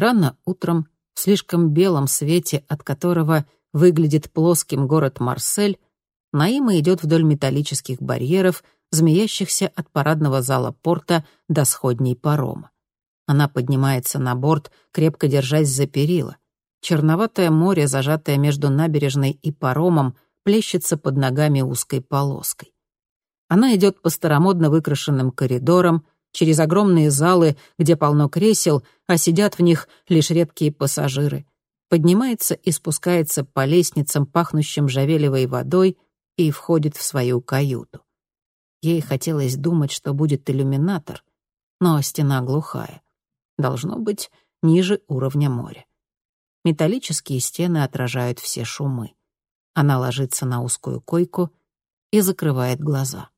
Рано утром, в слишком белом свете, от которого выглядит плоским город Марсель, Наима идет вдоль металлических барьеров, змеящихся от парадного зала порта до сходней парома. Она поднимается на борт, крепко держась за перила. Черноватое море, зажатое между набережной и паромом, плещется под ногами узкой полоской. Она идет по старомодно выкрашенным коридорам, через огромные залы, где полно кресел, а сидят в них лишь редкие пассажиры. Поднимается и спускается по лестницам, пахнущим жавелевой водой, и входит в свою каюту. Ей хотелось думать, что будет иллюминатор, но стена глухая. Должно быть, ниже уровня моря. Металлические стены отражают все шумы. Она ложится на узкую койку и закрывает глаза.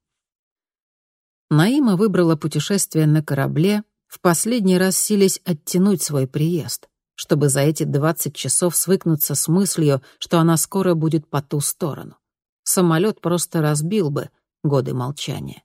Наима выбрала путешествие на корабле, в последний раз силясь оттянуть свой приезд, чтобы за эти 20 часов свыкнуться с мыслью, что она скоро будет по ту сторону. Самолет просто разбил бы годы молчания.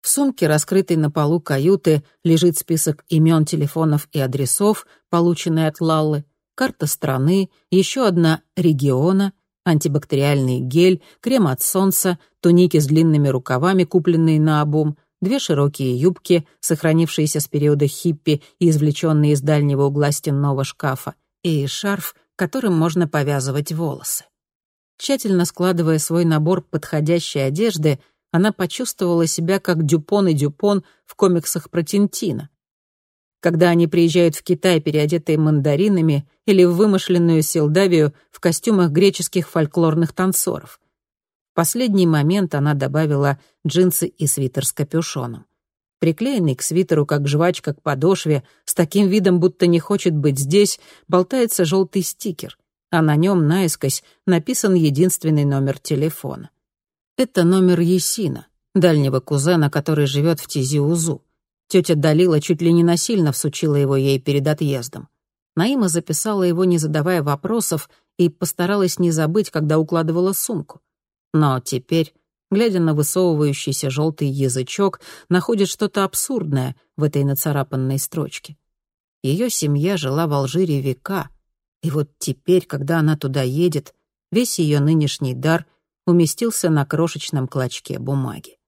В сумке, раскрытой на полу каюты, лежит список имен, телефонов и адресов, полученный от Лаллы, карта страны, еще одна региона, антибактериальный гель, крем от солнца, туники с длинными рукавами, купленные на обум, две широкие юбки, сохранившиеся с периода хиппи и извлеченные из дальнего угла стенного шкафа, и шарф, которым можно повязывать волосы. Тщательно складывая свой набор подходящей одежды, она почувствовала себя как Дюпон и Дюпон в комиксах про Тинтина. Когда они приезжают в Китай, переодетые мандаринами, или в вымышленную Селдавию в костюмах греческих фольклорных танцоров. В последний момент она добавила джинсы и свитер с капюшоном. Приклеенный к свитеру, как жвачка к подошве, с таким видом, будто не хочет быть здесь, болтается желтый стикер — а на нем наискось написан единственный номер телефона. Это номер Есина, дальнего кузена, который живет в Тизиузу. Тетя Далила чуть ли не насильно всучила его ей перед отъездом. Наима записала его, не задавая вопросов, и постаралась не забыть, когда укладывала сумку. Но теперь, глядя на высовывающийся желтый язычок, находит что-то абсурдное в этой нацарапанной строчке. Ее семья жила в Алжире века — и вот теперь, когда она туда едет, весь ее нынешний дар уместился на крошечном клочке бумаги.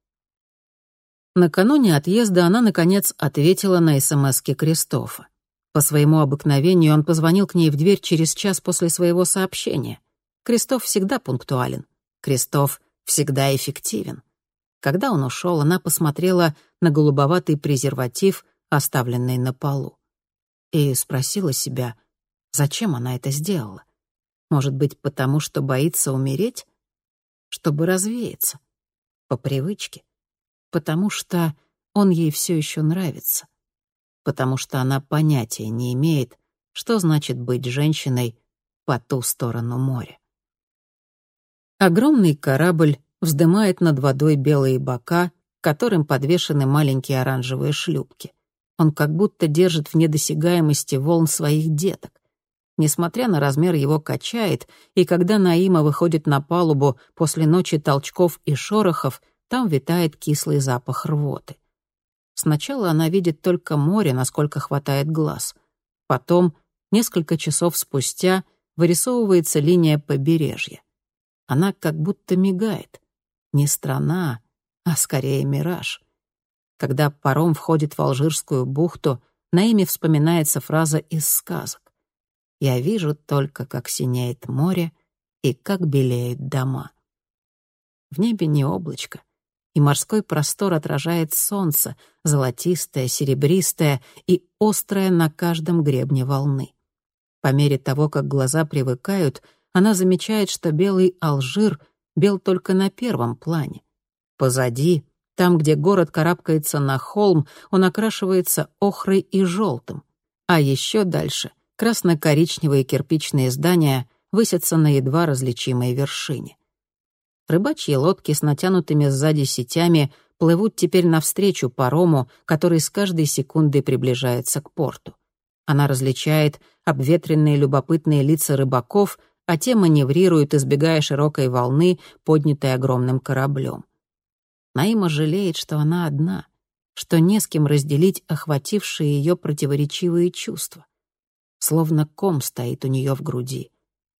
Накануне отъезда она, наконец, ответила на СМСки Кристофа. По своему обыкновению он позвонил к ней в дверь через час после своего сообщения. Кристоф всегда пунктуален. Кристоф всегда эффективен. Когда он ушел, она посмотрела на голубоватый презерватив, оставленный на полу, и спросила себя, Зачем она это сделала? Может быть, потому что боится умереть? Чтобы развеяться? По привычке? Потому что он ей все еще нравится? Потому что она понятия не имеет, что значит быть женщиной по ту сторону моря. Огромный корабль вздымает над водой белые бока, к которым подвешены маленькие оранжевые шлюпки. Он как будто держит в недосягаемости волн своих деток. Несмотря на размер, его качает, и когда Наима выходит на палубу после ночи толчков и шорохов, там витает кислый запах рвоты. Сначала она видит только море, насколько хватает глаз. Потом, несколько часов спустя, вырисовывается линия побережья. Она как будто мигает. Не страна, а скорее мираж. Когда паром входит в Алжирскую бухту, Наиме вспоминается фраза из сказок. Я вижу только, как синеет море и как белеют дома. В небе не облачко, и морской простор отражает солнце, золотистое, серебристое и острое на каждом гребне волны. По мере того, как глаза привыкают, она замечает, что белый Алжир бел только на первом плане. Позади, там, где город карабкается на холм, он окрашивается охрой и желтым. А еще дальше — красно-коричневые кирпичные здания высятся на едва различимой вершине. Рыбачьи лодки с натянутыми сзади сетями плывут теперь навстречу парому, который с каждой секундой приближается к порту. Она различает обветренные любопытные лица рыбаков, а те маневрируют, избегая широкой волны, поднятой огромным кораблем. Наима жалеет, что она одна, что не с кем разделить охватившие ее противоречивые чувства. словно ком стоит у нее в груди.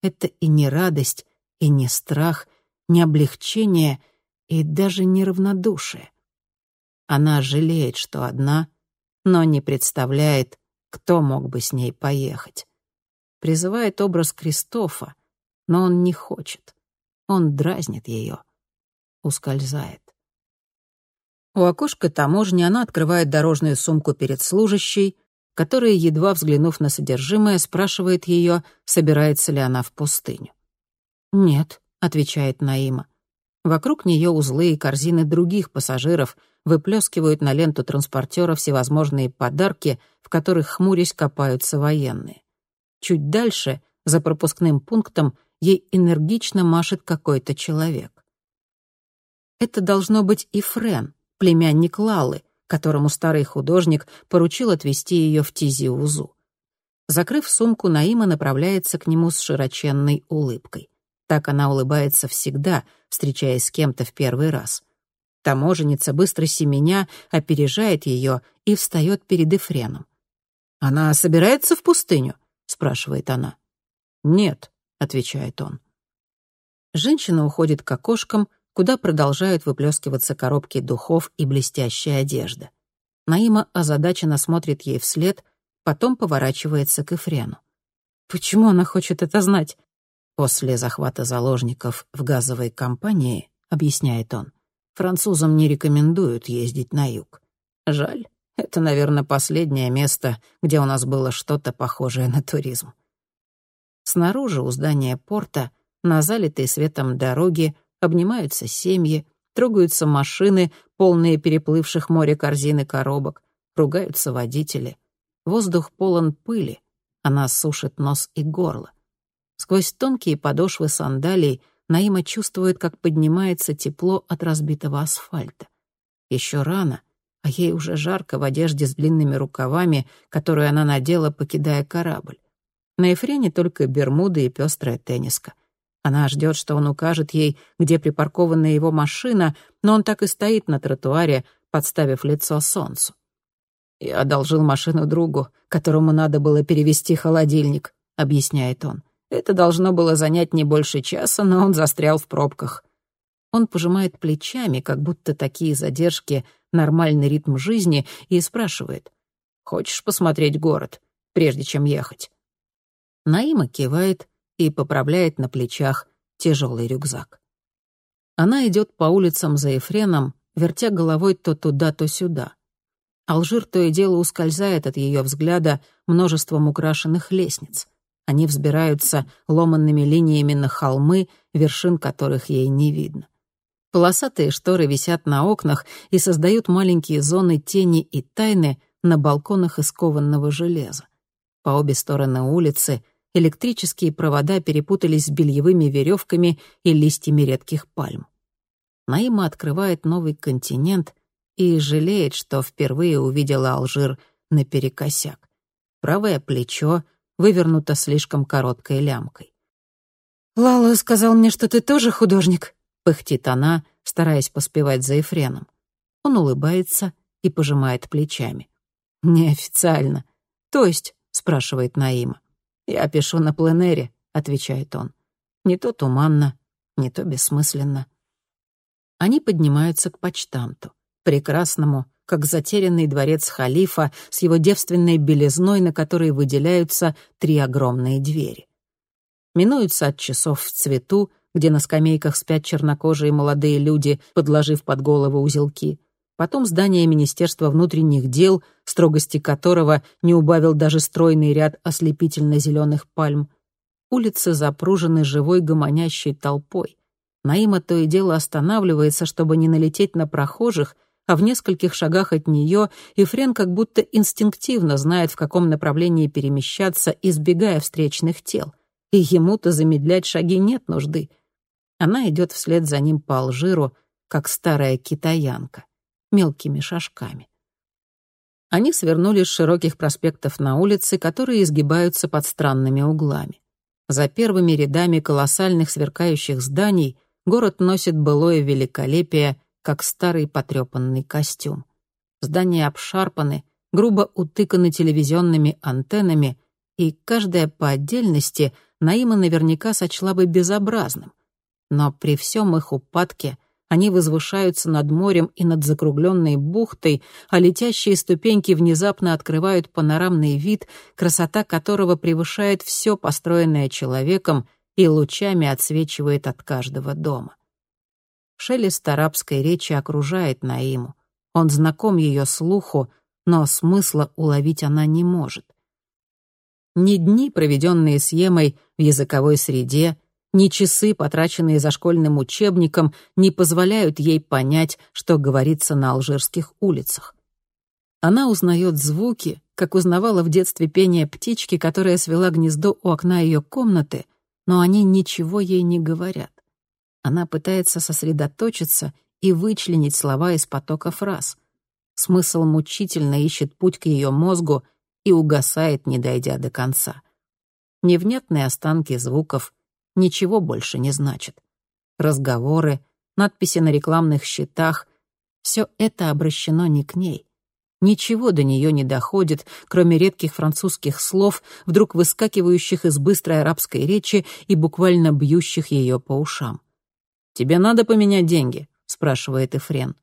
Это и не радость, и не страх, не облегчение, и даже не равнодушие. Она жалеет, что одна, но не представляет, кто мог бы с ней поехать. Призывает образ Кристофа, но он не хочет. Он дразнит ее, ускользает. У окошка таможни она открывает дорожную сумку перед служащей, которая, едва взглянув на содержимое, спрашивает ее, собирается ли она в пустыню. «Нет», — отвечает Наима. Вокруг нее узлы и корзины других пассажиров выплескивают на ленту транспортера всевозможные подарки, в которых, хмурясь, копаются военные. Чуть дальше, за пропускным пунктом, ей энергично машет какой-то человек. Это должно быть и Френ, племянник Лалы, которому старый художник поручил отвезти ее в Тизиузу. Закрыв сумку, Наима направляется к нему с широченной улыбкой. Так она улыбается всегда, встречаясь с кем-то в первый раз. Таможенница, быстро семеня, опережает ее и встает перед Эфреном. «Она собирается в пустыню?» — спрашивает она. «Нет», — отвечает он. Женщина уходит к окошкам, куда продолжают выплескиваться коробки духов и блестящая одежда. Наима озадаченно смотрит ей вслед, потом поворачивается к Эфрену. Почему она хочет это знать? После захвата заложников в газовой компании, объясняет он, французам не рекомендуют ездить на юг. Жаль, это, наверное, последнее место, где у нас было что-то похожее на туризм. Снаружи у здания порта, на залитой светом дороге, обнимаются семьи, трогаются машины, полные переплывших море корзины коробок, ругаются водители. Воздух полон пыли, она сушит нос и горло. Сквозь тонкие подошвы сандалий Наима чувствует, как поднимается тепло от разбитого асфальта. Еще рано, а ей уже жарко в одежде с длинными рукавами, которую она надела, покидая корабль. На Ефрене только бермуды и пестрая тенниска. Она ждет, что он укажет ей, где припаркована его машина, но он так и стоит на тротуаре, подставив лицо солнцу. «Я одолжил машину другу, которому надо было перевести холодильник», — объясняет он. «Это должно было занять не больше часа, но он застрял в пробках». Он пожимает плечами, как будто такие задержки — нормальный ритм жизни, и спрашивает. «Хочешь посмотреть город, прежде чем ехать?» Наима кивает, и поправляет на плечах тяжелый рюкзак. Она идет по улицам за Ефреном, вертя головой то туда, то сюда. Алжир то и дело ускользает от ее взгляда множеством украшенных лестниц. Они взбираются ломанными линиями на холмы, вершин которых ей не видно. Полосатые шторы висят на окнах и создают маленькие зоны тени и тайны на балконах из кованного железа. По обе стороны улицы электрические провода перепутались с бельевыми веревками и листьями редких пальм. Наима открывает новый континент и жалеет, что впервые увидела Алжир наперекосяк. Правое плечо вывернуто слишком короткой лямкой. «Лала сказал мне, что ты тоже художник», — пыхтит она, стараясь поспевать за Ефреном. Он улыбается и пожимает плечами. «Неофициально. То есть?» — спрашивает Наима. «Я пишу на пленэре», — отвечает он. «Не то туманно, не то бессмысленно». Они поднимаются к почтамту, прекрасному, как затерянный дворец халифа с его девственной белизной, на которой выделяются три огромные двери. Минуются от часов в цвету, где на скамейках спят чернокожие молодые люди, подложив под голову узелки — потом здание Министерства внутренних дел, строгости которого не убавил даже стройный ряд ослепительно-зеленых пальм. Улицы запружены живой гомонящей толпой. Наима то и дело останавливается, чтобы не налететь на прохожих, а в нескольких шагах от нее Ефрен как будто инстинктивно знает, в каком направлении перемещаться, избегая встречных тел. И ему-то замедлять шаги нет нужды. Она идет вслед за ним по Алжиру, как старая китаянка мелкими шажками. Они свернули с широких проспектов на улицы, которые изгибаются под странными углами. За первыми рядами колоссальных сверкающих зданий город носит былое великолепие, как старый потрепанный костюм. Здания обшарпаны, грубо утыканы телевизионными антеннами, и каждая по отдельности Наима наверняка сочла бы безобразным. Но при всем их упадке они возвышаются над морем и над закругленной бухтой, а летящие ступеньки внезапно открывают панорамный вид, красота которого превышает все построенное человеком и лучами отсвечивает от каждого дома. Шелест арабской речи окружает Наиму. Он знаком ее слуху, но смысла уловить она не может. Ни дни, проведенные с Емой в языковой среде, ни часы, потраченные за школьным учебником, не позволяют ей понять, что говорится на алжирских улицах. Она узнает звуки, как узнавала в детстве пение птички, которая свела гнездо у окна ее комнаты, но они ничего ей не говорят. Она пытается сосредоточиться и вычленить слова из потока фраз. Смысл мучительно ищет путь к ее мозгу и угасает, не дойдя до конца. Невнятные останки звуков ничего больше не значат. Разговоры, надписи на рекламных щитах — все это обращено не к ней. Ничего до нее не доходит, кроме редких французских слов, вдруг выскакивающих из быстрой арабской речи и буквально бьющих ее по ушам. «Тебе надо поменять деньги?» — спрашивает Эфрен.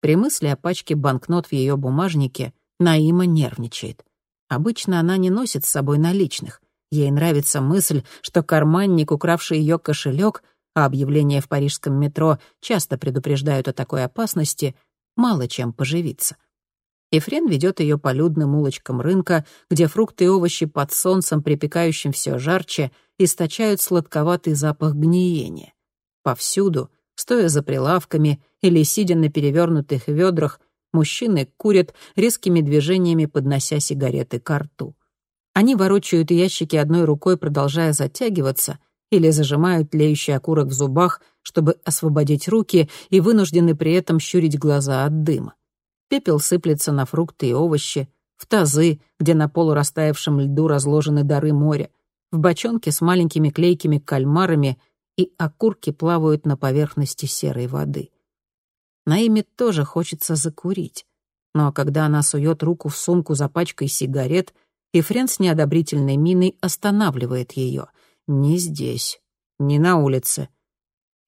При мысли о пачке банкнот в ее бумажнике Наима нервничает. Обычно она не носит с собой наличных. Ей нравится мысль, что карманник, укравший ее кошелек, а объявления в парижском метро часто предупреждают о такой опасности, мало чем поживиться. Ефрен ведет ее по людным улочкам рынка, где фрукты и овощи под солнцем, припекающим все жарче, источают сладковатый запах гниения. Повсюду, стоя за прилавками или сидя на перевернутых ведрах, Мужчины курят, резкими движениями поднося сигареты к рту. Они ворочают ящики одной рукой, продолжая затягиваться, или зажимают тлеющий окурок в зубах, чтобы освободить руки и вынуждены при этом щурить глаза от дыма. Пепел сыплется на фрукты и овощи, в тазы, где на полурастаявшем льду разложены дары моря, в бочонке с маленькими клейкими кальмарами, и окурки плавают на поверхности серой воды. Наиме тоже хочется закурить. Но когда она сует руку в сумку за пачкой сигарет, и Френ с неодобрительной миной останавливает ее. «Не здесь, не на улице».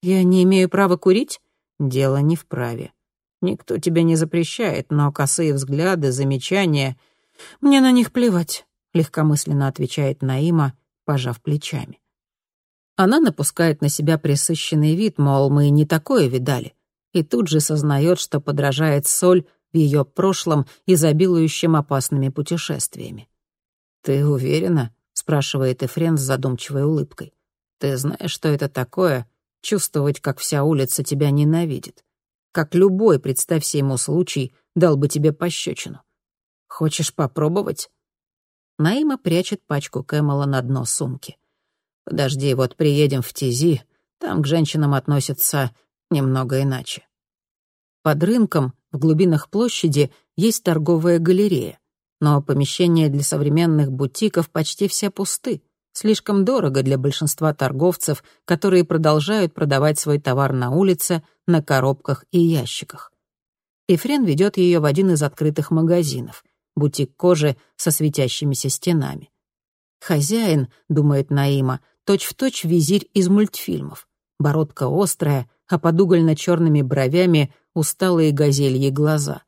«Я не имею права курить?» «Дело не в праве. Никто тебя не запрещает, но косые взгляды, замечания...» «Мне на них плевать», — легкомысленно отвечает Наима, пожав плечами. Она напускает на себя присыщенный вид, мол, мы не такое видали и тут же сознает, что подражает соль в ее прошлом, изобилующем опасными путешествиями. «Ты уверена?» — спрашивает Эфрен с задумчивой улыбкой. «Ты знаешь, что это такое? Чувствовать, как вся улица тебя ненавидит. Как любой, представься ему случай, дал бы тебе пощечину. Хочешь попробовать?» Наима прячет пачку Кэмела на дно сумки. «Подожди, вот приедем в Тизи, там к женщинам относятся немного иначе. Под рынком, в глубинах площади, есть торговая галерея. Но помещения для современных бутиков почти все пусты. Слишком дорого для большинства торговцев, которые продолжают продавать свой товар на улице, на коробках и ящиках. Ефрен ведет ее в один из открытых магазинов — бутик кожи со светящимися стенами. Хозяин, думает Наима, точь-в-точь точь визирь из мультфильмов. Бородка острая, а под угольно-черными бровями усталые газельи глаза.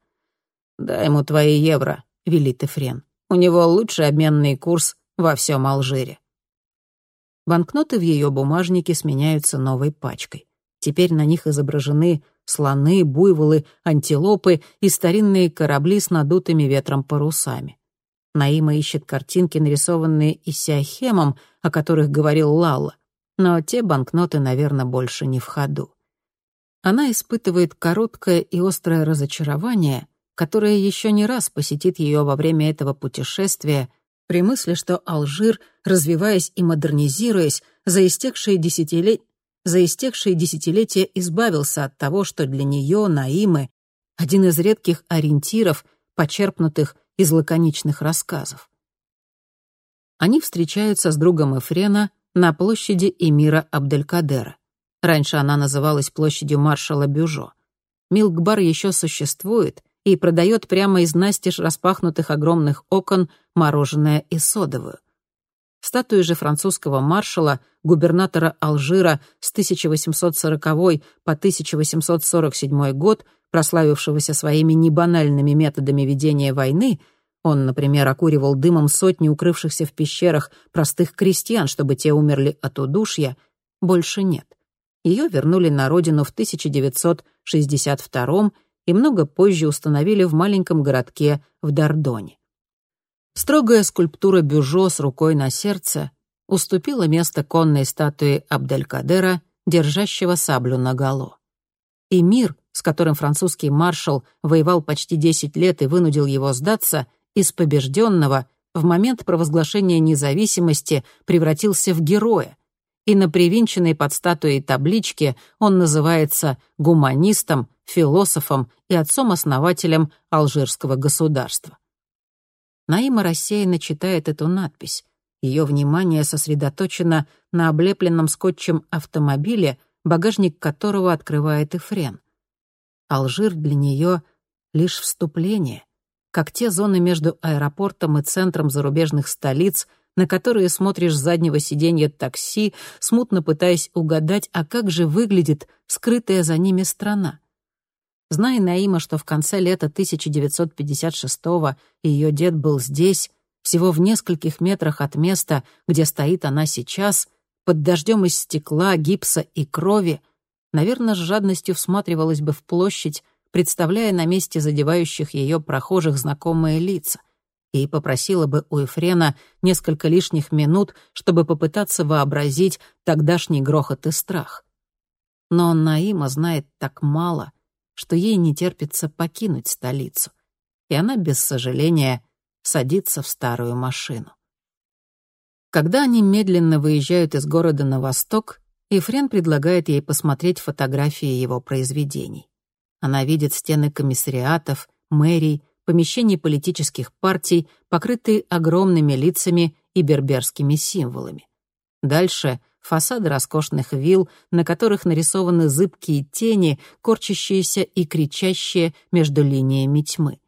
«Дай ему твои евро», — велит Эфрен. «У него лучший обменный курс во всем Алжире». Банкноты в ее бумажнике сменяются новой пачкой. Теперь на них изображены слоны, буйволы, антилопы и старинные корабли с надутыми ветром парусами. Наима ищет картинки, нарисованные Исяхемом, о которых говорил Лалла, но те банкноты, наверное, больше не в ходу. Она испытывает короткое и острое разочарование, которое еще не раз посетит ее во время этого путешествия, при мысли, что Алжир, развиваясь и модернизируясь, за истекшие, десятилет... за истекшие десятилетия избавился от того, что для нее, Наимы, один из редких ориентиров, почерпнутых из лаконичных рассказов. Они встречаются с другом Эфрена на площади эмира Абделькадера. Раньше она называлась площадью маршала Бюжо. Милкбар еще существует, и продает прямо из настежь распахнутых огромных окон мороженое и содовую. Статуи же французского маршала, губернатора Алжира с 1840 по 1847 год, прославившегося своими небанальными методами ведения войны, он, например, окуривал дымом сотни укрывшихся в пещерах простых крестьян, чтобы те умерли от удушья, больше нет. Ее вернули на родину в 1962 и много позже установили в маленьком городке в Дордоне. Строгая скульптура Бюжо с рукой на сердце уступила место конной статуе Абделькадера, держащего саблю наголо. И мир, с которым французский маршал воевал почти 10 лет и вынудил его сдаться, из побежденного в момент провозглашения независимости превратился в героя, и на привинченной под статуей табличке он называется гуманистом, философом и отцом-основателем алжирского государства. Наима рассеянно читает эту надпись. Ее внимание сосредоточено на облепленном скотчем автомобиле, багажник которого открывает Эфрен. Алжир для нее — лишь вступление, как те зоны между аэропортом и центром зарубежных столиц — на которые смотришь с заднего сиденья такси, смутно пытаясь угадать, а как же выглядит скрытая за ними страна. Зная Наима, что в конце лета 1956-го ее дед был здесь, всего в нескольких метрах от места, где стоит она сейчас, под дождем из стекла, гипса и крови, наверное, с жадностью всматривалась бы в площадь, представляя на месте задевающих ее прохожих знакомые лица и попросила бы у Эфрена несколько лишних минут, чтобы попытаться вообразить тогдашний грохот и страх. Но Наима знает так мало, что ей не терпится покинуть столицу, и она без сожаления садится в старую машину. Когда они медленно выезжают из города на восток, Ефрен предлагает ей посмотреть фотографии его произведений. Она видит стены комиссариатов, мэрий, помещений политических партий, покрытые огромными лицами и берберскими символами. Дальше — фасады роскошных вилл, на которых нарисованы зыбкие тени, корчащиеся и кричащие между линиями тьмы.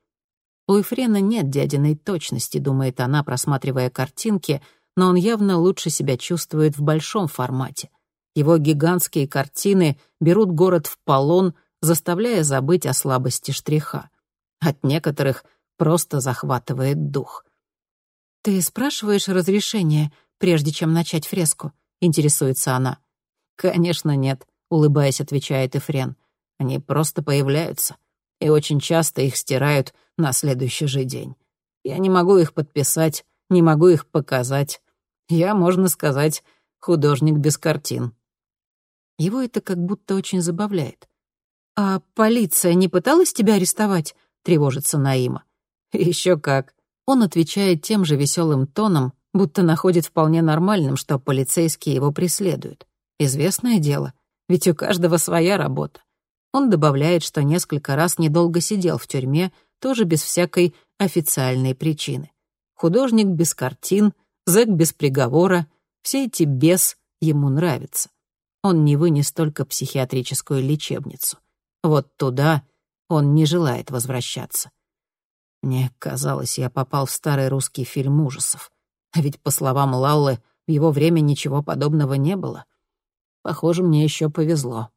У Эфрена нет дядиной точности, думает она, просматривая картинки, но он явно лучше себя чувствует в большом формате. Его гигантские картины берут город в полон, заставляя забыть о слабости штриха. От некоторых просто захватывает дух. «Ты спрашиваешь разрешение, прежде чем начать фреску?» — интересуется она. «Конечно нет», — улыбаясь, отвечает Эфрен. «Они просто появляются, и очень часто их стирают на следующий же день. Я не могу их подписать, не могу их показать. Я, можно сказать, художник без картин». Его это как будто очень забавляет. «А полиция не пыталась тебя арестовать?» — тревожится Наима. Еще как. Он отвечает тем же веселым тоном, будто находит вполне нормальным, что полицейские его преследуют. Известное дело, ведь у каждого своя работа. Он добавляет, что несколько раз недолго сидел в тюрьме, тоже без всякой официальной причины. Художник без картин, зэк без приговора, все эти «без» ему нравятся. Он не вынес только психиатрическую лечебницу. Вот туда он не желает возвращаться. Мне казалось, я попал в старый русский фильм ужасов. А ведь, по словам Лаллы, в его время ничего подобного не было. Похоже, мне еще повезло.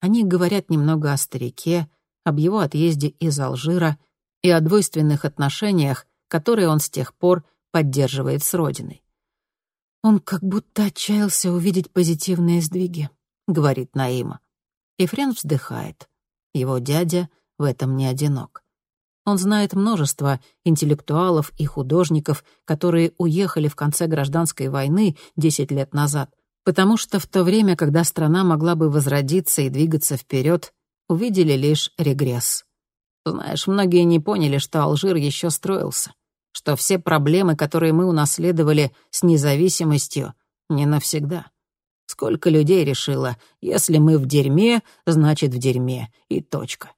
Они говорят немного о старике, об его отъезде из Алжира и о двойственных отношениях, которые он с тех пор поддерживает с родиной. «Он как будто отчаялся увидеть позитивные сдвиги», — говорит Наима. Ефрен вздыхает. Его дядя — в этом не одинок. Он знает множество интеллектуалов и художников, которые уехали в конце гражданской войны 10 лет назад, потому что в то время, когда страна могла бы возродиться и двигаться вперед, увидели лишь регресс. Знаешь, многие не поняли, что Алжир еще строился, что все проблемы, которые мы унаследовали с независимостью, не навсегда. Сколько людей решило, если мы в дерьме, значит в дерьме, и точка.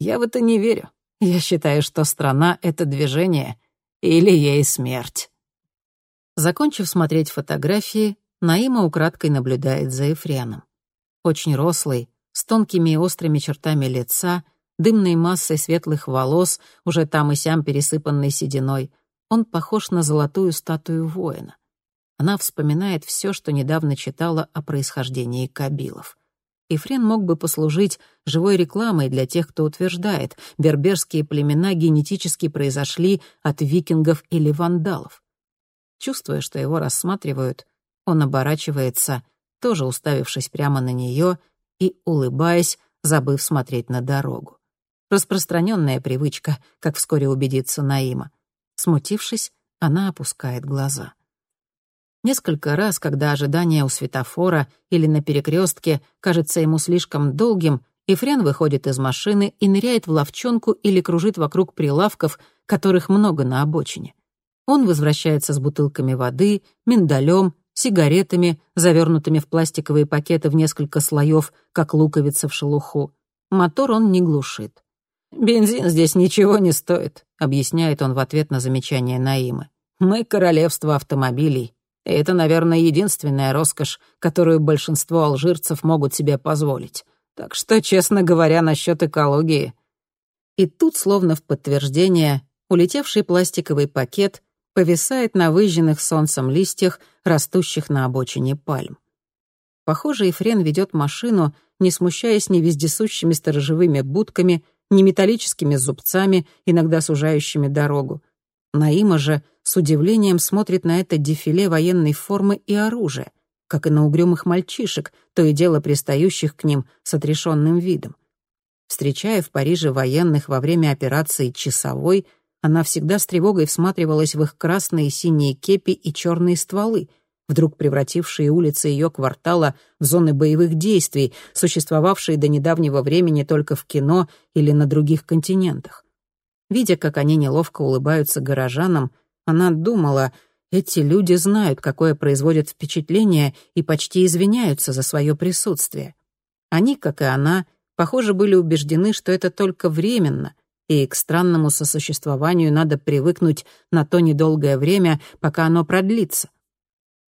Я в это не верю. Я считаю, что страна — это движение, или ей смерть. Закончив смотреть фотографии, Наима украдкой наблюдает за Ефреном. Очень рослый, с тонкими и острыми чертами лица, дымной массой светлых волос, уже там и сям пересыпанной сединой. Он похож на золотую статую воина. Она вспоминает все, что недавно читала о происхождении кабилов. Ифрен мог бы послужить живой рекламой для тех, кто утверждает, берберские племена генетически произошли от викингов или вандалов. Чувствуя, что его рассматривают, он оборачивается, тоже уставившись прямо на нее и улыбаясь, забыв смотреть на дорогу. Распространенная привычка, как вскоре убедится Наима. Смутившись, она опускает глаза. Несколько раз, когда ожидание у светофора или на перекрестке кажется ему слишком долгим, Ефрен выходит из машины и ныряет в ловчонку или кружит вокруг прилавков, которых много на обочине. Он возвращается с бутылками воды, миндалем, сигаретами, завернутыми в пластиковые пакеты в несколько слоев, как луковица в шелуху. Мотор он не глушит. «Бензин здесь ничего не стоит», — объясняет он в ответ на замечание Наимы. «Мы королевство автомобилей. И это, наверное, единственная роскошь, которую большинство алжирцев могут себе позволить. Так что, честно говоря, насчет экологии. И тут, словно в подтверждение, улетевший пластиковый пакет повисает на выжженных солнцем листьях, растущих на обочине пальм. Похоже, Ефрен ведет машину, не смущаясь ни вездесущими сторожевыми будками, ни металлическими зубцами, иногда сужающими дорогу. Наима же с удивлением смотрит на это дефиле военной формы и оружия, как и на угрюмых мальчишек, то и дело пристающих к ним с отрешенным видом. Встречая в Париже военных во время операции «Часовой», она всегда с тревогой всматривалась в их красные синие кепи и черные стволы, вдруг превратившие улицы ее квартала в зоны боевых действий, существовавшие до недавнего времени только в кино или на других континентах. Видя, как они неловко улыбаются горожанам, она думала, эти люди знают, какое производят впечатление, и почти извиняются за свое присутствие. Они, как и она, похоже, были убеждены, что это только временно, и к странному сосуществованию надо привыкнуть на то недолгое время, пока оно продлится.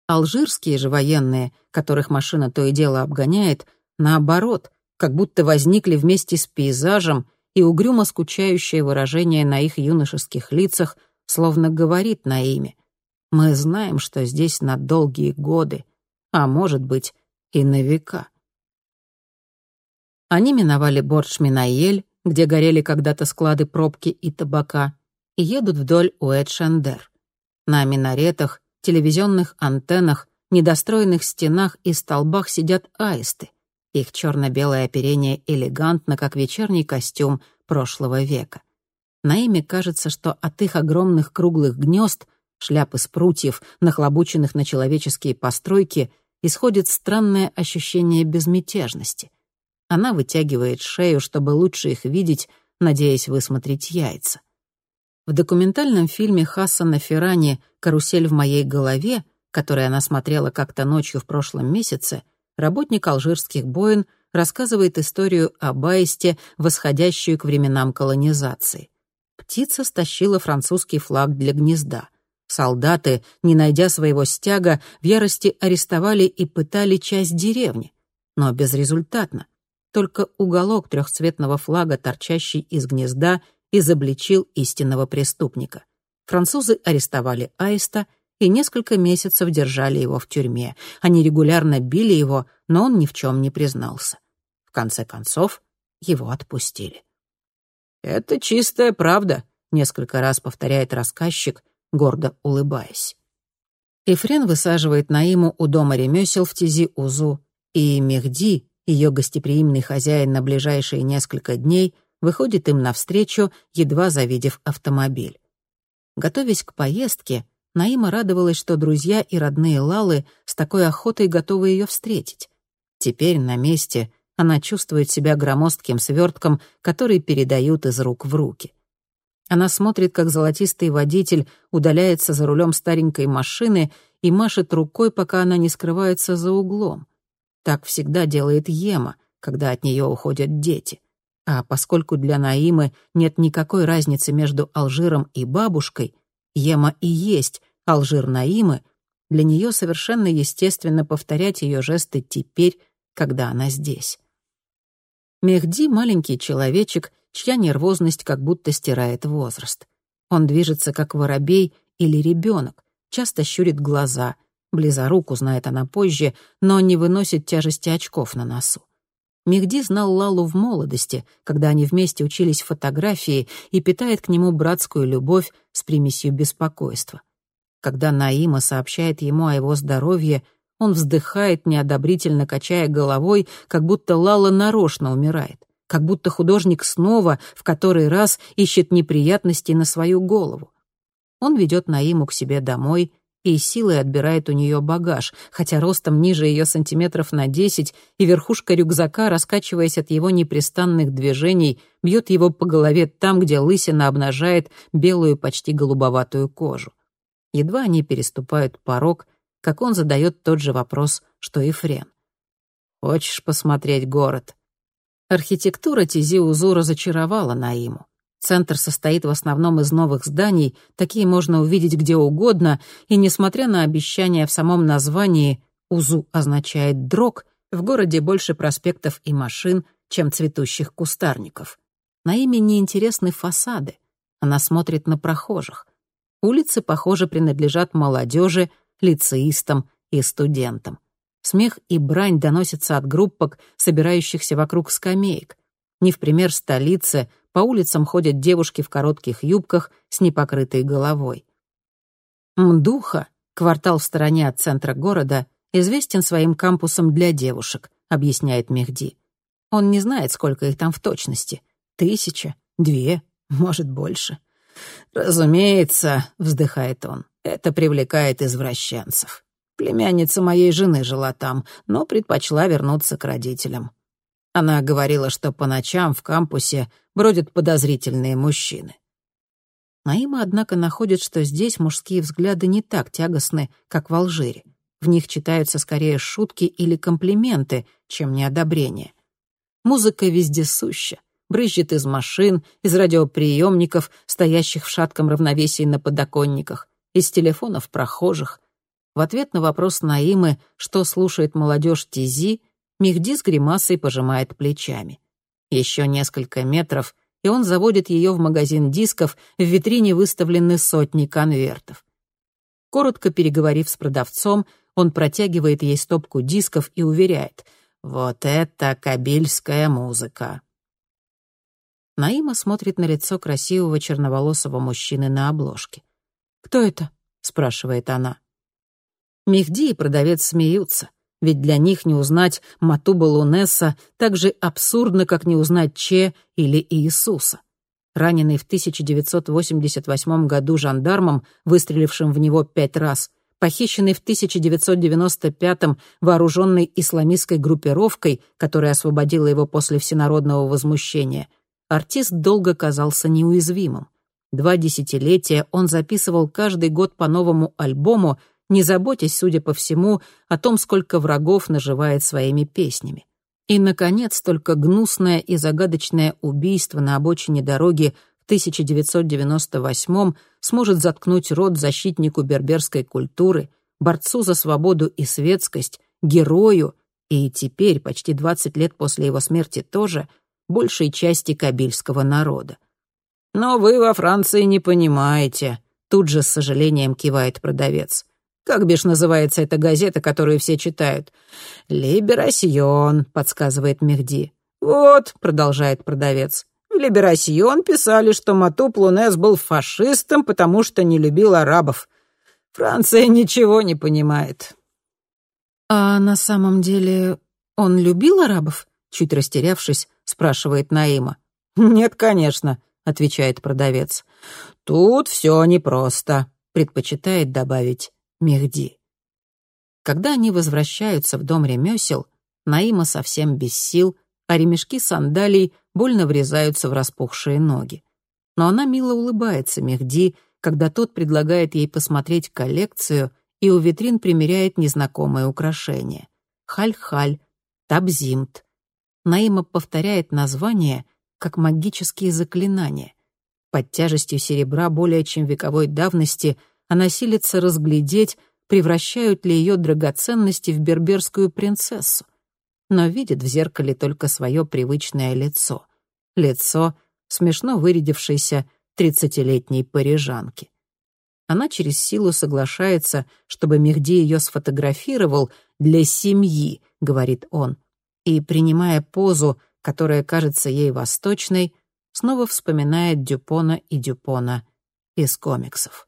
Алжирские же военные, которых машина то и дело обгоняет, наоборот, как будто возникли вместе с пейзажем и угрюмо скучающее выражение на их юношеских лицах словно говорит на имя. Мы знаем, что здесь на долгие годы, а может быть и на века. Они миновали Бордж-Минаель, где горели когда-то склады пробки и табака, и едут вдоль Уэт-Шендер. На минаретах, телевизионных антеннах, недостроенных стенах и столбах сидят аисты. Их черно-белое оперение элегантно, как вечерний костюм прошлого века. Наиме кажется, что от их огромных круглых гнезд, шляп из прутьев, нахлобученных на человеческие постройки, исходит странное ощущение безмятежности. Она вытягивает шею, чтобы лучше их видеть, надеясь высмотреть яйца. В документальном фильме Хассана Феррани «Карусель в моей голове», который она смотрела как-то ночью в прошлом месяце, работник алжирских боин рассказывает историю об аисте, восходящую к временам колонизации. Птица стащила французский флаг для гнезда. Солдаты, не найдя своего стяга, в ярости арестовали и пытали часть деревни. Но безрезультатно. Только уголок трехцветного флага, торчащий из гнезда, изобличил истинного преступника. Французы арестовали аиста и несколько месяцев держали его в тюрьме. Они регулярно били его, но он ни в чем не признался. В конце концов, его отпустили. «Это чистая правда», — несколько раз повторяет рассказчик, гордо улыбаясь. Ефрен высаживает Наиму у дома ремесел в Тизи-Узу, и Мехди, ее гостеприимный хозяин на ближайшие несколько дней, выходит им навстречу, едва завидев автомобиль. Готовясь к поездке, Наима радовалась, что друзья и родные Лалы с такой охотой готовы ее встретить. Теперь на месте она чувствует себя громоздким свертком, который передают из рук в руки. Она смотрит, как золотистый водитель удаляется за рулем старенькой машины и машет рукой, пока она не скрывается за углом. Так всегда делает Ема, когда от нее уходят дети. А поскольку для Наимы нет никакой разницы между Алжиром и бабушкой, Ема и есть Алжир Наимы, для нее совершенно естественно повторять ее жесты теперь, когда она здесь. Мехди — маленький человечек, чья нервозность как будто стирает возраст. Он движется как воробей или ребенок, часто щурит глаза. Близорук узнает она позже, но не выносит тяжести очков на носу. Мехди знал Лалу в молодости, когда они вместе учились фотографии и питает к нему братскую любовь с примесью беспокойства. Когда Наима сообщает ему о его здоровье, он вздыхает, неодобрительно качая головой, как будто Лала нарочно умирает, как будто художник снова в который раз ищет неприятностей на свою голову. Он ведет Наиму к себе домой и силой отбирает у нее багаж, хотя ростом ниже ее сантиметров на десять, и верхушка рюкзака, раскачиваясь от его непрестанных движений, бьет его по голове там, где лысина обнажает белую, почти голубоватую кожу. Едва они переступают порог, как он задает тот же вопрос, что и Френ. «Хочешь посмотреть город?» Архитектура Тизи-Узу разочаровала Наиму. Центр состоит в основном из новых зданий, такие можно увидеть где угодно, и, несмотря на обещания в самом названии «Узу» означает «дрог», в городе больше проспектов и машин, чем цветущих кустарников. На имя неинтересны фасады. Она смотрит на прохожих. Улицы, похоже, принадлежат молодежи, лицеистам и студентам. Смех и брань доносятся от группок, собирающихся вокруг скамеек. Не в пример столице, по улицам ходят девушки в коротких юбках с непокрытой головой. Мдуха, квартал в стороне от центра города, известен своим кампусом для девушек, объясняет Мехди. Он не знает, сколько их там в точности. Тысяча, две, может, больше. «Разумеется», — вздыхает он, — «это привлекает извращенцев. Племянница моей жены жила там, но предпочла вернуться к родителям. Она говорила, что по ночам в кампусе бродят подозрительные мужчины. Наима, однако, находит, что здесь мужские взгляды не так тягостны, как в Алжире. В них читаются скорее шутки или комплименты, чем неодобрение. Музыка вездесуща, брызжет из машин, из радиоприемников, стоящих в шатком равновесии на подоконниках, из телефонов прохожих. В ответ на вопрос Наимы, что слушает молодежь Тизи, Мехди с гримасой пожимает плечами. Еще несколько метров, и он заводит ее в магазин дисков, в витрине выставлены сотни конвертов. Коротко переговорив с продавцом, он протягивает ей стопку дисков и уверяет «Вот это кабельская музыка!» Наима смотрит на лицо красивого черноволосого мужчины на обложке. «Кто это?» — спрашивает она. Мехди и продавец смеются ведь для них не узнать Матуба Лунесса так же абсурдно, как не узнать Че или Иисуса. Раненый в 1988 году жандармом, выстрелившим в него пять раз, похищенный в 1995-м вооруженной исламистской группировкой, которая освободила его после всенародного возмущения, артист долго казался неуязвимым. Два десятилетия он записывал каждый год по новому альбому, не заботясь, судя по всему, о том, сколько врагов наживает своими песнями. И, наконец, только гнусное и загадочное убийство на обочине дороги в 1998-м сможет заткнуть рот защитнику берберской культуры, борцу за свободу и светскость, герою, и теперь, почти 20 лет после его смерти тоже, большей части кабильского народа. «Но вы во Франции не понимаете», — тут же с сожалением кивает продавец. Как бишь называется эта газета, которую все читают? «Либерасьон», — подсказывает Мехди. «Вот», — продолжает продавец, — «в Либерасьон писали, что Матуп Лунес был фашистом, потому что не любил арабов. Франция ничего не понимает». «А на самом деле он любил арабов?» — чуть растерявшись, спрашивает Наима. «Нет, конечно», — отвечает продавец. «Тут все непросто», — предпочитает добавить Мехди. Когда они возвращаются в дом ремесел, Наима совсем без сил, а ремешки сандалий больно врезаются в распухшие ноги. Но она мило улыбается Мехди, когда тот предлагает ей посмотреть коллекцию и у витрин примеряет незнакомые украшения. Халь-халь, табзимт. Наима повторяет название как магические заклинания. Под тяжестью серебра более чем вековой давности — она силится разглядеть, превращают ли ее драгоценности в берберскую принцессу. Но видит в зеркале только свое привычное лицо. Лицо, смешно вырядившейся тридцатилетней парижанки. Она через силу соглашается, чтобы Мехди ее сфотографировал для семьи, говорит он, и, принимая позу, которая кажется ей восточной, снова вспоминает Дюпона и Дюпона из комиксов.